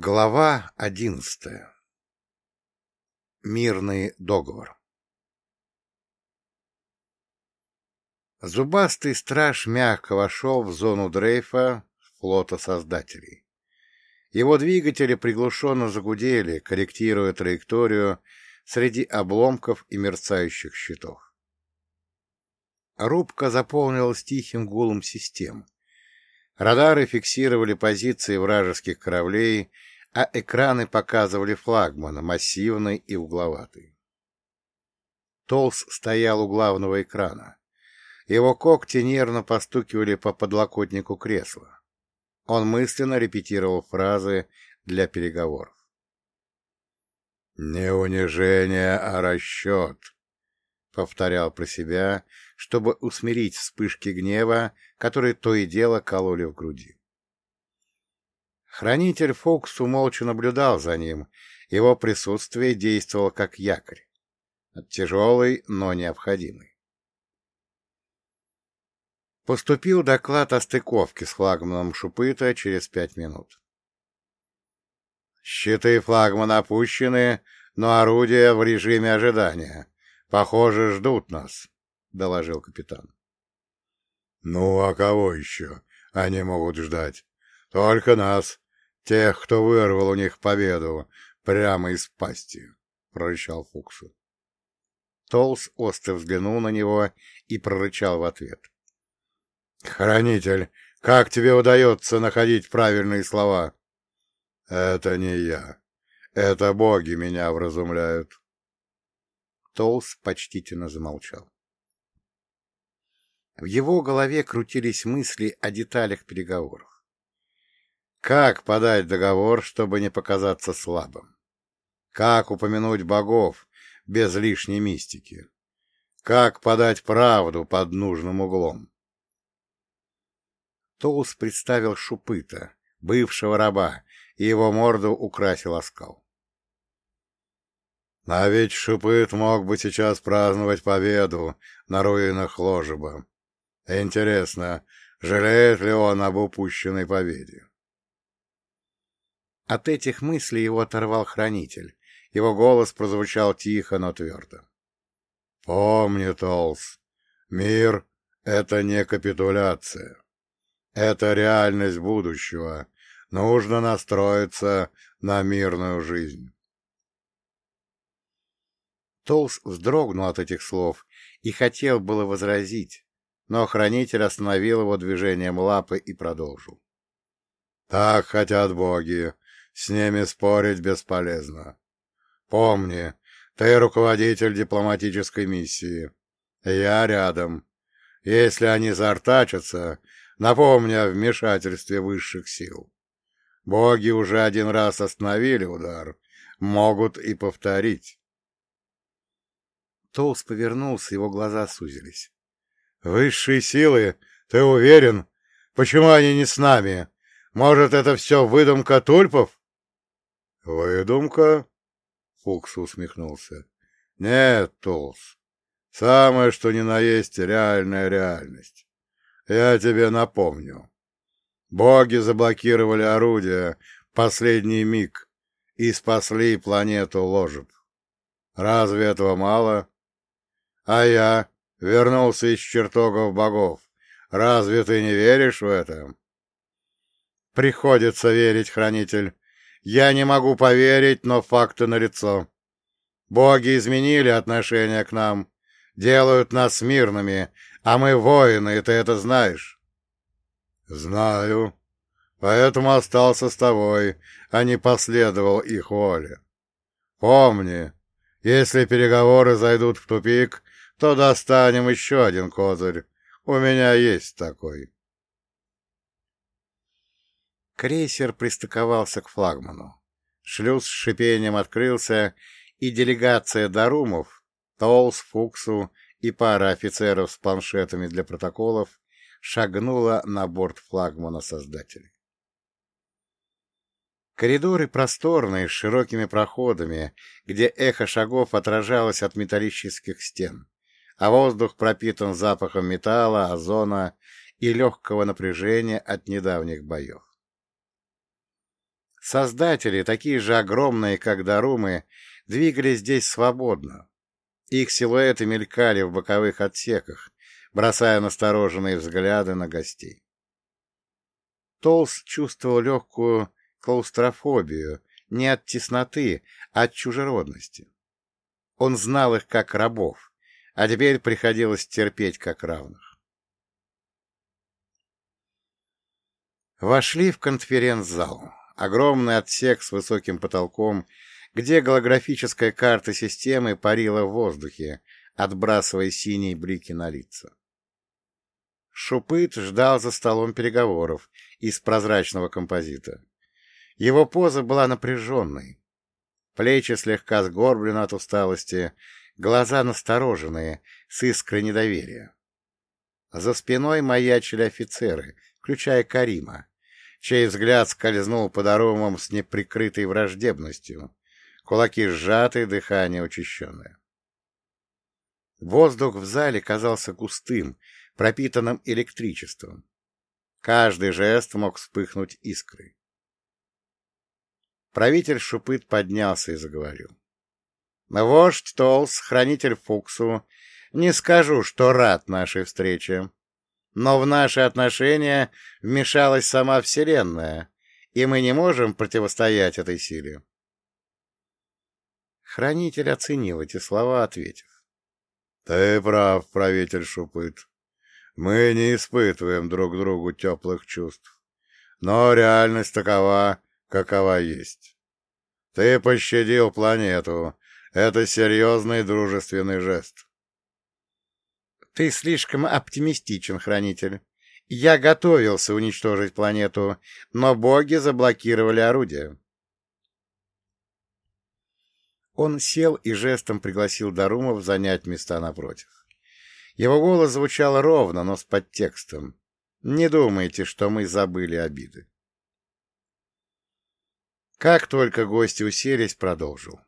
Глава одиннадцатая. Мирный договор. Зубастый страж мягко вошел в зону дрейфа флота создателей. Его двигатели приглушенно загудели, корректируя траекторию среди обломков и мерцающих щитов. Рубка заполнилась тихим гулом систем. Радары фиксировали позиции вражеских кораблей, а экраны показывали флагмана, массивный и угловатый. Толс стоял у главного экрана. Его когти нервно постукивали по подлокотнику кресла. Он мысленно репетировал фразы для переговоров. «Не унижение, а расчет», — повторял про себя, чтобы усмирить вспышки гнева, которые то и дело кололи в груди. Хранитель Фоксу молча наблюдал за ним, его присутствие действовало как якорь. Тяжелый, но необходимый. Поступил доклад о стыковке с флагманом Шупыта через пять минут. Щиты флагмана опущены, но орудия в режиме ожидания. Похоже, ждут нас. — доложил капитан. — Ну, а кого еще они могут ждать? Только нас, тех, кто вырвал у них победу прямо из пасти, — прорычал Фуксу. Толс остро взглянул на него и прорычал в ответ. — Хранитель, как тебе удается находить правильные слова? — Это не я. Это боги меня вразумляют. Толс почтительно замолчал. В его голове крутились мысли о деталях переговоров. Как подать договор, чтобы не показаться слабым? Как упомянуть богов без лишней мистики? Как подать правду под нужным углом? Тоус представил Шупыта, бывшего раба, и его морду украсил оскал. А ведь Шупыт мог бы сейчас праздновать победу на руинах Ложеба, Интересно, жалеет ли он об упущенной победе? От этих мыслей его оторвал хранитель. Его голос прозвучал тихо, но твердо. «Помни, Толс, мир — это не капитуляция. Это реальность будущего. Нужно настроиться на мирную жизнь». Толс вздрогнул от этих слов и хотел было возразить, но хранитель остановил его движением лапы и продолжил. «Так хотят боги, с ними спорить бесполезно. Помни, ты руководитель дипломатической миссии. Я рядом. Если они заортачатся, напомни о вмешательстве высших сил. Боги уже один раз остановили удар, могут и повторить». Толс повернулся, его глаза сузились. Высшие силы? Ты уверен? Почему они не с нами? Может, это все выдумка тульпов? Выдумка? Фукс усмехнулся. Нет, Тулс. Самое, что ни на есть, реальная реальность. Я тебе напомню. Боги заблокировали орудия последний миг и спасли планету Ложеб. Разве этого мало? А я вернулся из чертогов богов. Разве ты не веришь в это? Приходится верить, хранитель. Я не могу поверить, но факты налицо. Боги изменили отношение к нам, делают нас мирными, а мы воины, и ты это знаешь. Знаю. Поэтому остался с тобой, а не последовал их воле. Помни, если переговоры зайдут в тупик, то достанем еще один козырь. У меня есть такой. Крейсер пристыковался к флагману. Шлюз с шипением открылся, и делегация Дарумов, Толс, Фуксу и пара офицеров с планшетами для протоколов шагнула на борт флагмана создателей. Коридоры просторные, с широкими проходами, где эхо шагов отражалось от металлических стен а воздух пропитан запахом металла, озона и легкого напряжения от недавних боев. Создатели, такие же огромные, как Дарумы, двигались здесь свободно. Их силуэты мелькали в боковых отсеках, бросая настороженные взгляды на гостей. Толс чувствовал легкую клаустрофобию не от тесноты, а от чужеродности. Он знал их как рабов, а теперь приходилось терпеть как равных. Вошли в конференц-зал. Огромный отсек с высоким потолком, где голографическая карта системы парила в воздухе, отбрасывая синие блики на лица. Шупыт ждал за столом переговоров из прозрачного композита. Его поза была напряженной. Плечи слегка сгорблены от усталости, глаза настороженные, с искрой недоверия. За спиной маячили офицеры, включая Карима, чей взгляд скользнул под аромом с неприкрытой враждебностью, кулаки сжаты, дыхание учащенное. Воздух в зале казался густым, пропитанным электричеством. Каждый жест мог вспыхнуть искрой. Правитель Шупыт поднялся и заговорил. «Вождь Толс, хранитель Фуксу, не скажу, что рад нашей встрече, но в наши отношения вмешалась сама Вселенная, и мы не можем противостоять этой силе». Хранитель оценил эти слова, ответив. «Ты прав, правитель Шупыт. Мы не испытываем друг другу теплых чувств, но реальность такова, какова есть. Ты пощадил планету. Это серьезный дружественный жест. Ты слишком оптимистичен, Хранитель. Я готовился уничтожить планету, но боги заблокировали орудие. Он сел и жестом пригласил Дарумов занять места напротив. Его голос звучал ровно, но с подтекстом. «Не думайте, что мы забыли обиды». Как только гости уселись, продолжил.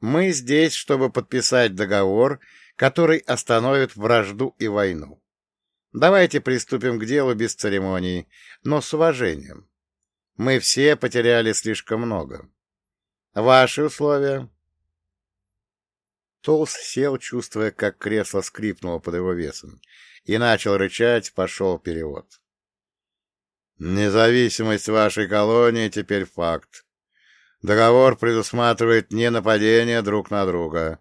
«Мы здесь, чтобы подписать договор, который остановит вражду и войну. Давайте приступим к делу без церемоний, но с уважением. Мы все потеряли слишком много. Ваши условия?» Толс сел, чувствуя, как кресло скрипнуло под его весом, и начал рычать, пошел перевод. Независимость вашей колонии теперь факт. Договор предусматривает не нападение друг на друга,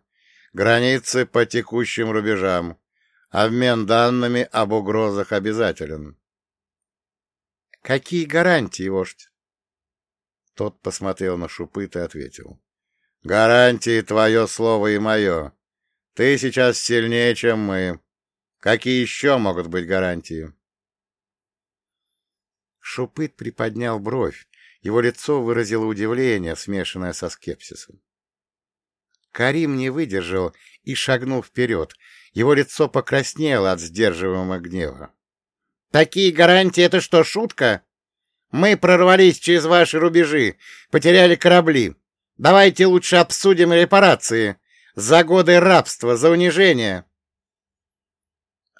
границы по текущим рубежам, обмен данными об угрозах обязателен. Какие гарантии, вождь? Тот посмотрел на Шупыт и ответил. Гарантии твое слово и мое. Ты сейчас сильнее, чем мы. Какие еще могут быть гарантии? Шупыт приподнял бровь. Его лицо выразило удивление, смешанное со скепсисом. Карим не выдержал и шагнул вперед. Его лицо покраснело от сдерживаемого гнева. — Такие гарантии — это что, шутка? Мы прорвались через ваши рубежи, потеряли корабли. Давайте лучше обсудим репарации за годы рабства, за унижение.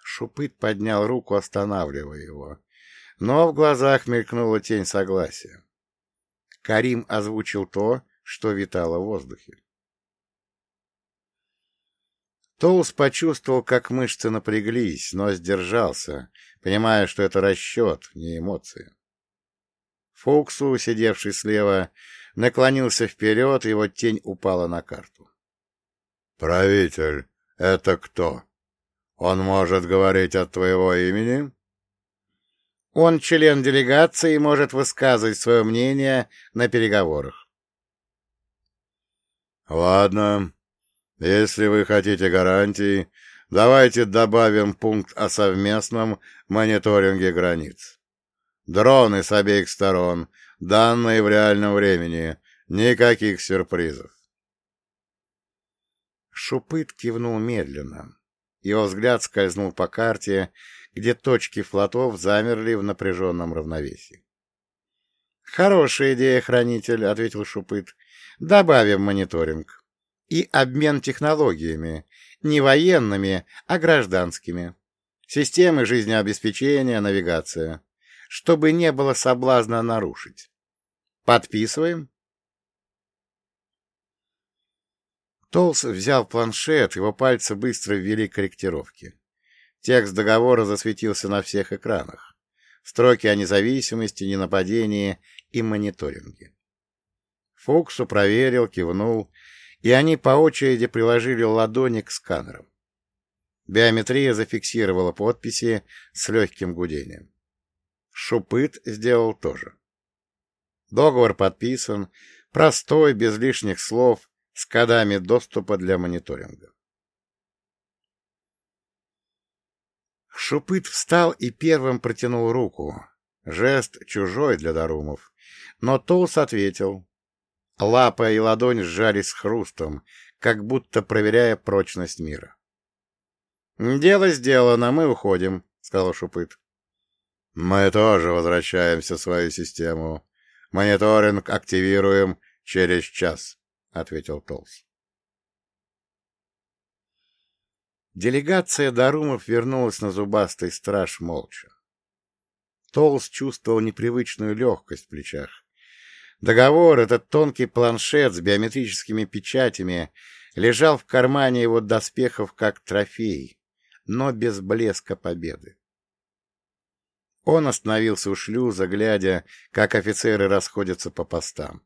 Шупыт поднял руку, останавливая его но в глазах мелькнула тень согласия. Карим озвучил то, что витало в воздухе. Тоус почувствовал, как мышцы напряглись, но сдержался, понимая, что это расчет, не эмоции. Фуксу, сидевший слева, наклонился вперед, его тень упала на карту. — Правитель, это кто? Он может говорить от твоего имени? Он член делегации и может высказывать свое мнение на переговорах. Ладно, если вы хотите гарантий, давайте добавим пункт о совместном мониторинге границ. Дроны с обеих сторон, данные в реальном времени, никаких сюрпризов. Шупыт кивнул медленно. Его взгляд скользнул по карте, где точки флотов замерли в напряженном равновесии. «Хорошая идея, хранитель», — ответил Шупыт. «Добавим мониторинг. И обмен технологиями, не военными, а гражданскими. Системы жизнеобеспечения, навигация. Чтобы не было соблазна нарушить. Подписываем?» Толс взял планшет, его пальцы быстро ввели корректировки. Текст договора засветился на всех экранах. Строки о независимости, ненападении и мониторинге. Фуксу проверил, кивнул, и они по очереди приложили ладони к сканерам. Биометрия зафиксировала подписи с легким гудением. Шупыт сделал тоже. Договор подписан, простой, без лишних слов, с кодами доступа для мониторинга. Шупыт встал и первым протянул руку. Жест чужой для Дарумов. Но Толс ответил. Лапа и ладонь сжались с хрустом, как будто проверяя прочность мира. «Дело сделано, мы уходим», — сказал Шупыт. «Мы тоже возвращаемся в свою систему. Мониторинг активируем через час», — ответил Толс. Делегация Дарумов вернулась на зубастый страж молча. Толс чувствовал непривычную легкость в плечах. Договор, этот тонкий планшет с биометрическими печатями, лежал в кармане его доспехов как трофей, но без блеска победы. Он остановился у шлюза, глядя, как офицеры расходятся по постам.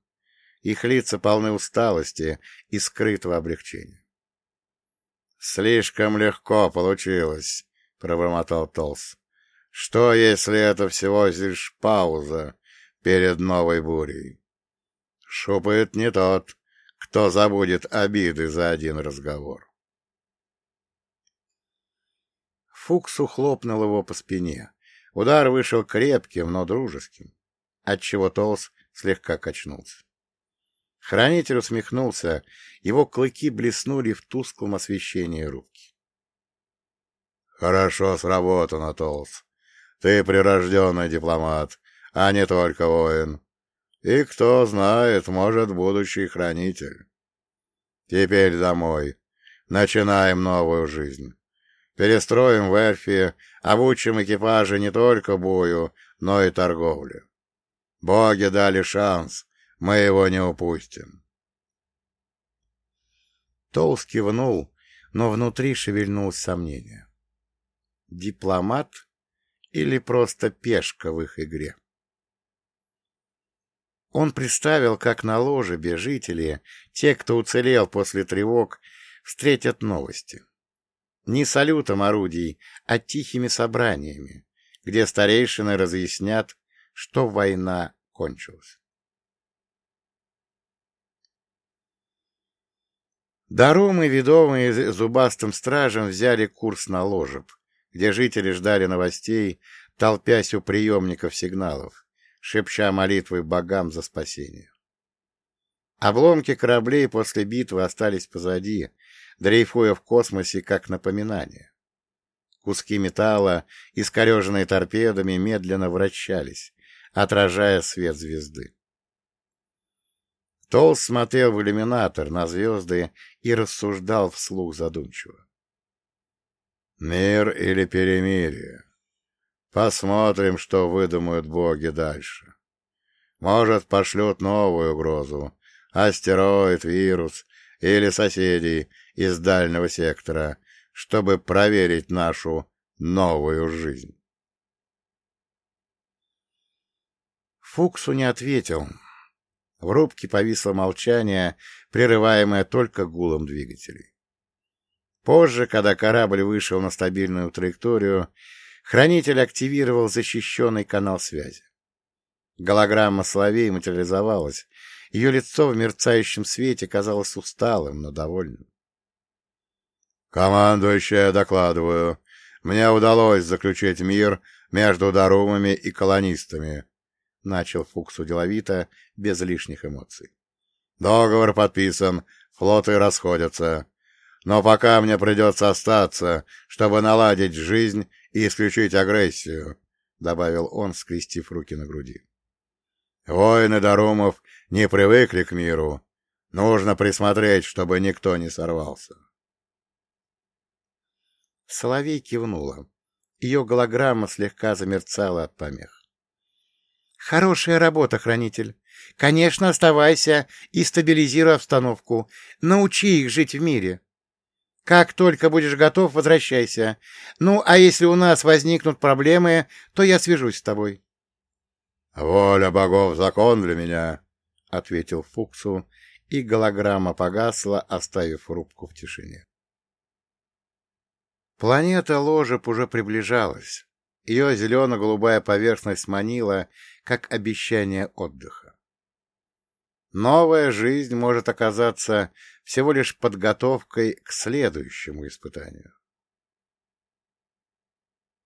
Их лица полны усталости и скрытого облегчения. «Слишком легко получилось», — пробормотал Толс. «Что, если это всего лишь пауза перед новой бурей? Шупает не тот, кто забудет обиды за один разговор». Фукс ухлопнул его по спине. Удар вышел крепким, но дружеским, отчего Толс слегка качнулся. Хранитель усмехнулся, его клыки блеснули в тусклом освещении рубки. — Хорошо сработано, Толс. Ты прирожденный дипломат, а не только воин. И кто знает, может, будущий хранитель. Теперь домой. Начинаем новую жизнь. Перестроим верфи, обучим экипажи не только бою, но и торговле. Боги дали шанс, мы его не упустим. Толс кивнул, но внутри шевельнулось сомнение. Дипломат или просто пешка в их игре? Он представил, как на ложе жители, те, кто уцелел после тревог, встретят новости. Не салютом орудий, а тихими собраниями, где старейшины разъяснят, что война кончилась. Дарумы, ведомые зубастым стражем, взяли курс на ложеб, где жители ждали новостей, толпясь у приемников сигналов, шепча молитвы богам за спасение. Обломки кораблей после битвы остались позади, дрейфуя в космосе как напоминание. Куски металла, искореженные торпедами, медленно вращались, отражая свет звезды. Толс смотрел в иллюминатор на звезды и рассуждал вслух задумчиво. «Мир или перемирие? Посмотрим, что выдумают боги дальше. Может, пошлют новую угрозу, астероид, вирус или соседей из дальнего сектора, чтобы проверить нашу новую жизнь». Фуксу не ответил, в рубке повисло молчание, прерываемое только гулом двигателей. Позже, когда корабль вышел на стабильную траекторию, хранитель активировал защищенный канал связи. Голограмма Соловей материализовалась, ее лицо в мерцающем свете казалось усталым, но довольным. «Командующая, докладываю, мне удалось заключить мир между дарумами и колонистами», — начал Фуксу деловито, без лишних эмоций. «Договор подписан, флоты расходятся. Но пока мне придется остаться, чтобы наладить жизнь и исключить агрессию», — добавил он, скрестив руки на груди. «Воины Дарумов не привыкли к миру. Нужно присмотреть, чтобы никто не сорвался». Соловей кивнула. Ее голограмма слегка замерцала от помех. Хорошая работа, хранитель. Конечно, оставайся и стабилизируй обстановку. Научи их жить в мире. Как только будешь готов, возвращайся. Ну, а если у нас возникнут проблемы, то я свяжусь с тобой. — Воля богов — закон для меня, — ответил Фуксу, и голограмма погасла, оставив рубку в тишине. Планета Ложеп уже приближалась. Ее зелено-голубая поверхность манила, как обещание отдыха. Новая жизнь может оказаться всего лишь подготовкой к следующему испытанию.